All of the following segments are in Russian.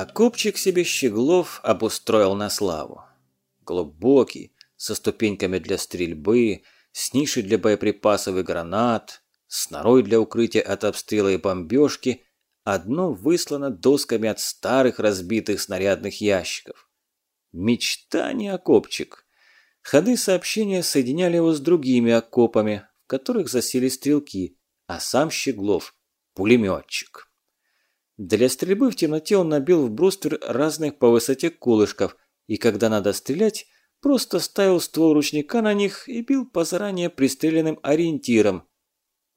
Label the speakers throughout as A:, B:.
A: А копчик себе Щеглов обустроил на славу. Глубокий, со ступеньками для стрельбы, с нишей для боеприпасов и гранат, с норой для укрытия от обстрела и бомбежки, одно выслано досками от старых разбитых снарядных ящиков. Мечта не окопчик. Ходы сообщения соединяли его с другими окопами, в которых засели стрелки, а сам Щеглов – пулеметчик. Для стрельбы в темноте он набил в бруствер разных по высоте колышков, и когда надо стрелять, просто ставил ствол ручника на них и бил по заранее пристреленным ориентирам.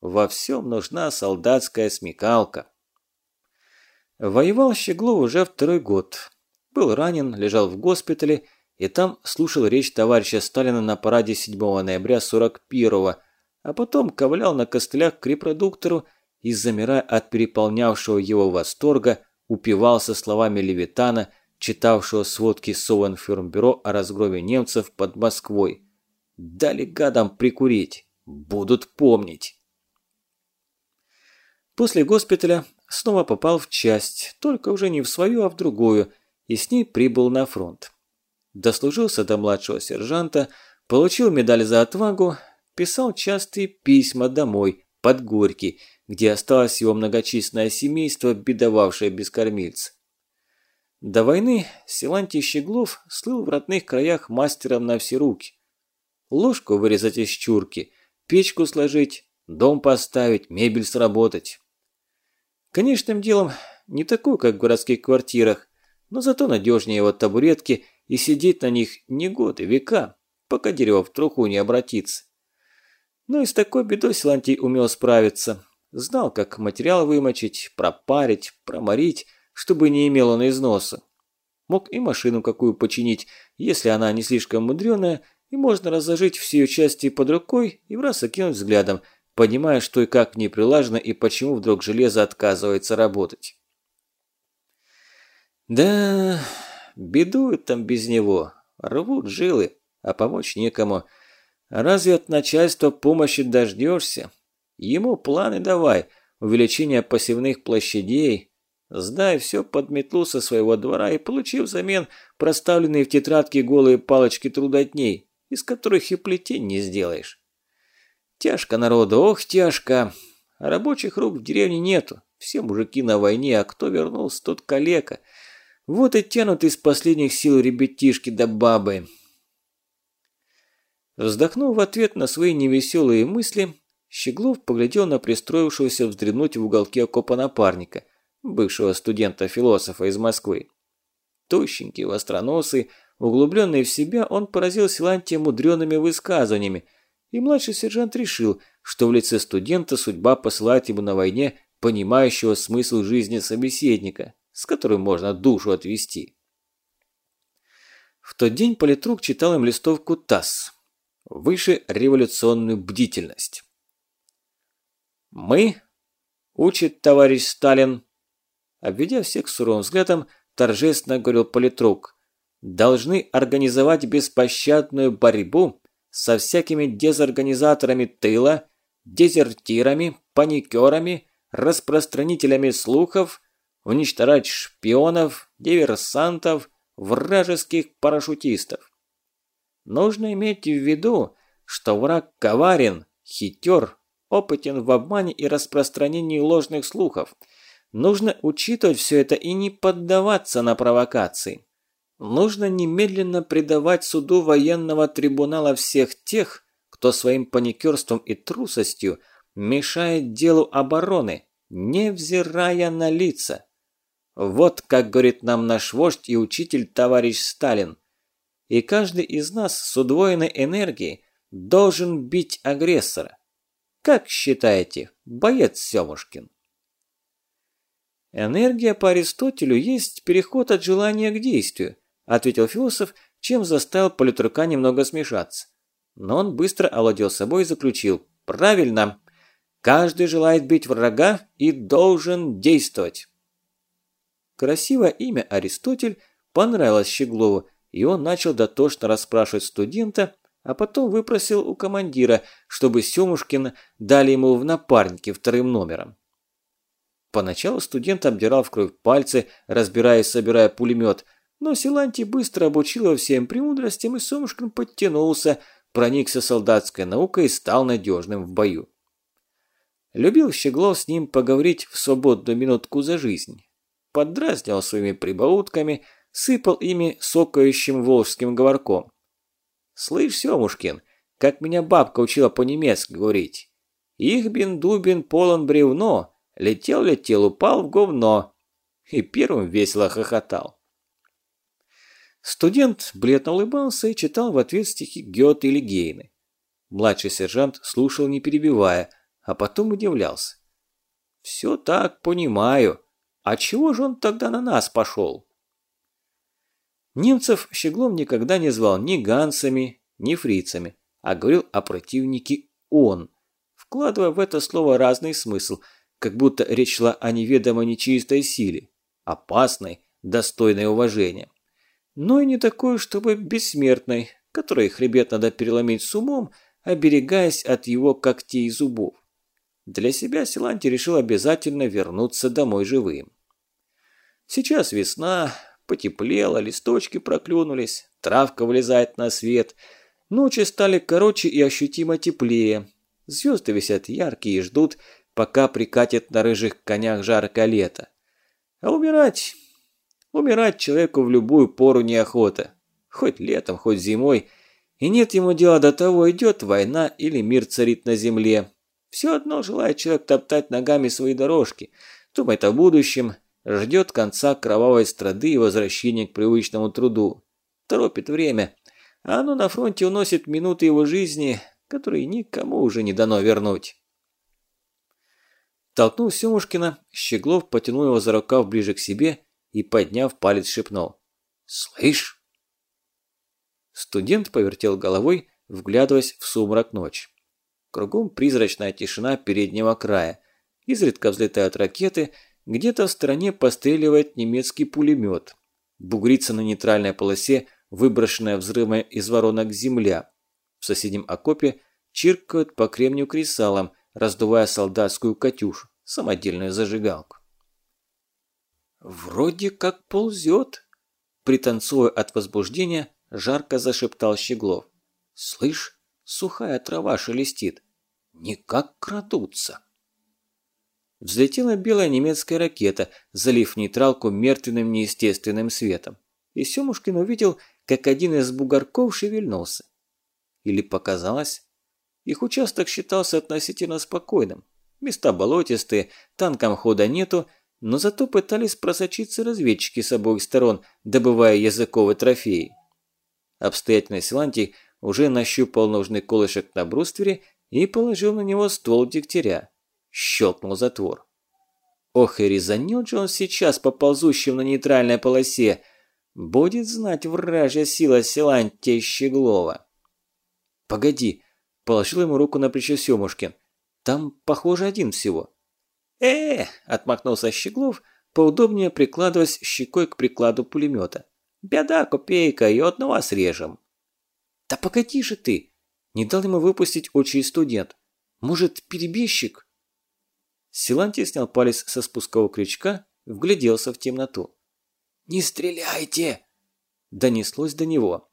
A: Во всем нужна солдатская смекалка. Воевал Щеглов уже второй год. Был ранен, лежал в госпитале, и там слушал речь товарища Сталина на параде 7 ноября 41-го, а потом ковылял на костылях к репродуктору и, замирая от переполнявшего его восторга, упивался словами Левитана, читавшего сводки Совенфермбюро о разгроме немцев под Москвой. «Дали гадам прикурить, будут помнить». После госпиталя снова попал в часть, только уже не в свою, а в другую, и с ней прибыл на фронт. Дослужился до младшего сержанта, получил медаль за отвагу, писал частые письма домой, под Горький, где осталось его многочисленное семейство, бедовавшее без кормильца. До войны Силантий Щеглов слыл в родных краях мастером на все руки. Ложку вырезать из чурки, печку сложить, дом поставить, мебель сработать. Конечным делом не такой, как в городских квартирах, но зато надежнее его табуретки и сидеть на них не годы, века, пока дерево в труху не обратится. Но и с такой бедой Силантий умел справиться. Знал, как материал вымочить, пропарить, проморить, чтобы не имел он износа. Мог и машину какую починить, если она не слишком мудреная, и можно разложить все ее части под рукой и в раз окинуть взглядом, понимая, что и как в ней прилажено и почему вдруг железо отказывается работать. Да, бедуют там без него, рвут жилы, а помочь некому. Разве от начальства помощи дождешься? Ему планы давай, увеличение посевных площадей. Сдай все под метлу со своего двора и получи взамен проставленные в тетрадке голые палочки трудотней, из которых и плетень не сделаешь. Тяжко народу, ох, тяжко. рабочих рук в деревне нету. Все мужики на войне, а кто вернулся, тот калека. Вот и тянут из последних сил ребятишки да бабы. Вздохнув в ответ на свои невеселые мысли, Щеглов поглядел на пристроившегося вздремнуть в уголке окопа напарника, бывшего студента-философа из Москвы. Тощенький, востроносый, углубленный в себя, он поразил Силантия мудреными высказываниями, и младший сержант решил, что в лице студента судьба посылает ему на войне понимающего смысл жизни собеседника, с которым можно душу отвести. В тот день политрук читал им листовку ТАСС. Выше революционную бдительность. «Мы?» – учит товарищ Сталин. Обведя всех суровым взглядом, торжественно говорил политрук. «Должны организовать беспощадную борьбу со всякими дезорганизаторами тыла, дезертирами, паникерами, распространителями слухов, уничтожать шпионов, диверсантов, вражеских парашютистов. Нужно иметь в виду, что враг коварен, хитер, опытен в обмане и распространении ложных слухов. Нужно учитывать все это и не поддаваться на провокации. Нужно немедленно предавать суду военного трибунала всех тех, кто своим паникерством и трусостью мешает делу обороны, невзирая на лица. Вот как говорит нам наш вождь и учитель товарищ Сталин. И каждый из нас с удвоенной энергией должен бить агрессора. Как считаете, боец Семушкин? Энергия по Аристотелю есть переход от желания к действию, ответил философ, чем заставил политрука немного смешаться. Но он быстро овладел собой и заключил. Правильно. Каждый желает бить врага и должен действовать. Красивое имя Аристотель понравилось Щеглову, и он начал дотошно расспрашивать студента а потом выпросил у командира, чтобы Семушкин дали ему в напарнике вторым номером. Поначалу студент обдирал в кровь пальцы, разбирая и собирая пулемет, но Силанти быстро обучил его всем премудростям, и Сомушкин подтянулся, проникся солдатской наукой и стал надежным в бою. Любил Щеглов с ним поговорить в свободную минутку за жизнь. Поддразнивал своими прибаутками, сыпал ими сокающим волжским говорком. «Слышь, Семушкин, как меня бабка учила по-немецки говорить. Их бин-дубин полон бревно, летел-летел, упал в говно». И первым весело хохотал. Студент бледно улыбался и читал в ответ стихи Гёте или Гейны. Младший сержант слушал, не перебивая – а потом удивлялся. «Все так понимаю. А чего же он тогда на нас пошел?» Немцев Щеглов никогда не звал ни гансами, ни фрицами, а говорил о противнике «он», вкладывая в это слово разный смысл, как будто речь шла о неведомой нечистой силе, опасной, достойной уважения. Но и не такой, чтобы бессмертной, которой хребет надо переломить с умом, оберегаясь от его когтей и зубов. Для себя Силанти решил обязательно вернуться домой живым. Сейчас весна, потеплело, листочки проклюнулись, травка вылезает на свет, ночи стали короче и ощутимо теплее, звезды висят яркие и ждут, пока прикатит на рыжих конях жаркое лето. А умирать... Умирать человеку в любую пору неохота. Хоть летом, хоть зимой. И нет ему дела до того, идет война или мир царит на земле. Все одно желает человек топтать ногами свои дорожки, думает о будущем, ждет конца кровавой страды и возвращения к привычному труду. Торопит время, а оно на фронте уносит минуты его жизни, которые никому уже не дано вернуть. Толкнув Семушкина, Щеглов потянул его за рукав ближе к себе и, подняв палец, шепнул. «Слышь?» Студент повертел головой, вглядываясь в сумрак ночи. Кругом призрачная тишина переднего края. Изредка взлетают ракеты, где-то в стороне постреливает немецкий пулемет. Бугрится на нейтральной полосе выброшенная взрывом из воронок земля. В соседнем окопе чиркают по кремнию кресалом, раздувая солдатскую «Катюшу», самодельную зажигалку. «Вроде как ползет», – пританцуя от возбуждения, жарко зашептал Щеглов. «Слышь, Сухая трава шелестит. Никак крадутся. Взлетела белая немецкая ракета, залив нейтралку мертвенным неестественным светом. И Семушкин увидел, как один из бугорков шевельнулся. Или показалось? Их участок считался относительно спокойным. Места болотистые, танкам хода нету, но зато пытались просочиться разведчики с обоих сторон, добывая языковые трофеи. Обстоятельный Силантий уже нащупал нужный колышек на бруствере и положил на него ствол дегтяря. Щелкнул затвор. Ох и резанет же он сейчас по ползущим на нейтральной полосе. Будет знать вражья сила Силантия Щеглова. «Погоди», – положил ему руку на плечо Семушкин. «Там, похоже, один всего». «Э-э!» – отмахнулся Щеглов, поудобнее прикладываясь щекой к прикладу пулемета. «Беда, копейка, и одного срежем». «Да погоди же ты!» Не дал ему выпустить очи студент. «Может, перебежчик?» Силантий снял палец со спускового крючка, вгляделся в темноту. «Не стреляйте!» Донеслось до него.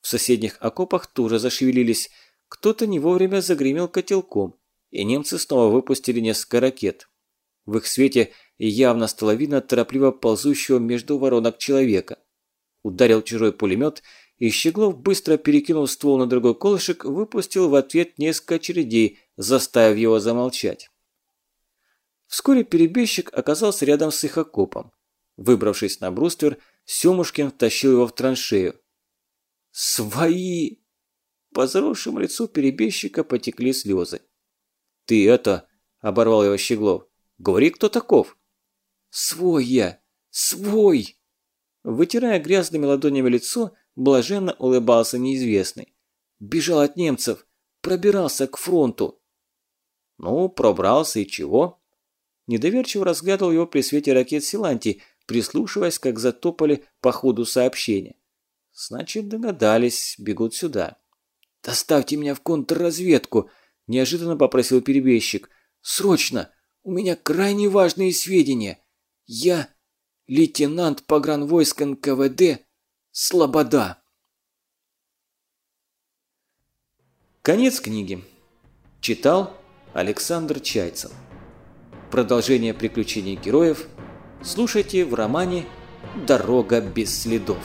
A: В соседних окопах тоже зашевелились. Кто-то не вовремя загремел котелком, и немцы снова выпустили несколько ракет. В их свете явно стало видно торопливо ползущего между воронок человека. Ударил чужой пулемет, и Щеглов, быстро перекинув ствол на другой колышек, выпустил в ответ несколько очередей, заставив его замолчать. Вскоре перебежчик оказался рядом с их окопом. Выбравшись на бруствер, Семушкин втащил его в траншею. «Свои!» По заросшему лицу перебежчика потекли слезы. «Ты это...» – оборвал его Щеглов. «Говори, кто таков?» «Свой я! Свой!» Вытирая грязными ладонями лицо, Блаженно улыбался неизвестный. Бежал от немцев, пробирался к фронту. Ну, пробрался и чего? недоверчиво разглядывал его при свете ракет Силанти, прислушиваясь, как затопали по ходу сообщения. Значит, догадались, бегут сюда. «Доставьте меня в контрразведку!» – неожиданно попросил перебежчик. «Срочно!
B: У меня крайне важные сведения! Я лейтенант погранвойск НКВД Слобода!»
A: Конец книги. Читал Александр Чайцев. Продолжение приключений героев слушайте в романе «Дорога без следов».